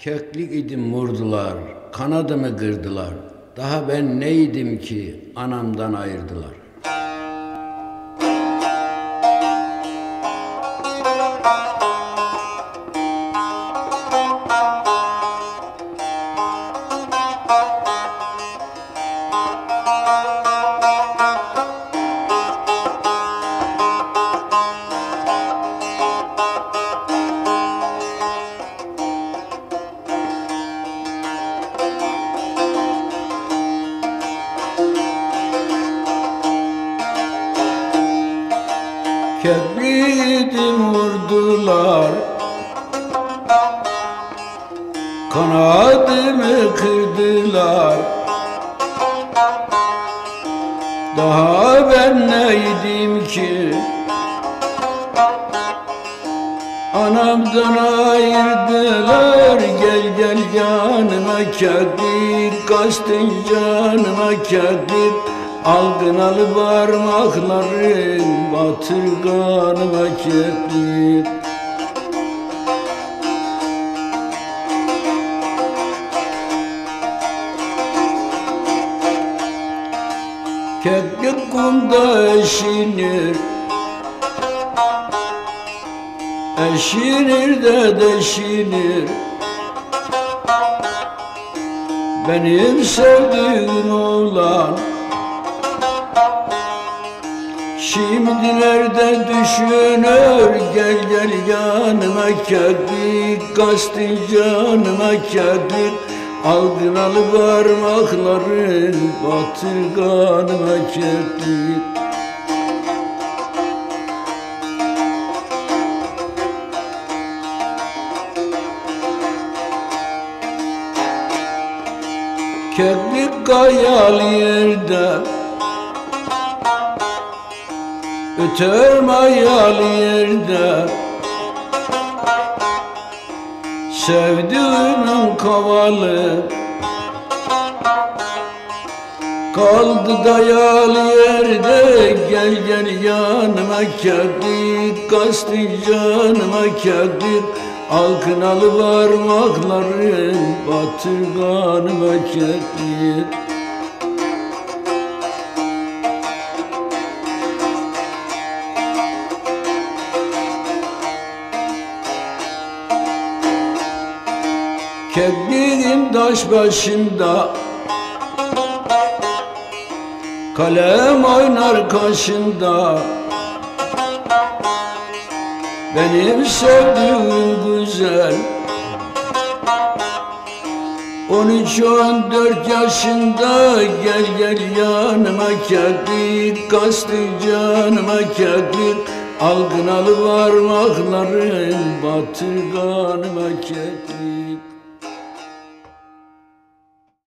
Keklik idim vurdular, kanadımı kırdılar. Daha ben neydim ki anamdan ayırdılar. Kebridim vurdular. Kanadımı kırdılar. Daha ben neydim ki? Anamdan ayırdılar. Gel gel yanıma kadir. Kastın canıma kadir Algınalı parmakların Batırganıma kadir Keklik kumda eşinir. Eşinir de deşinir. Benim sevdiğim oğlan Şimdi nerede düşünür Gel gel yanıma kadir. Kastın canıma kadir. Algınalı parmakların Batırganıma kadir. Keklik kayalı yerde Öter mayalı yerde. Sevdiğimin kavalı. Kaldı dayalı yerde. Gel gel yanıma kadir Kastı canıma kadir Alkınalı parmakların Batırganıma kadir Kekliğim taş başında Kalem oynar kaşında Benim sevdiğim güzel. 13-14 yaşında Gel gel yanıma kadir Kastı canıma kadir Algınalı parmakların Batırganıma kadir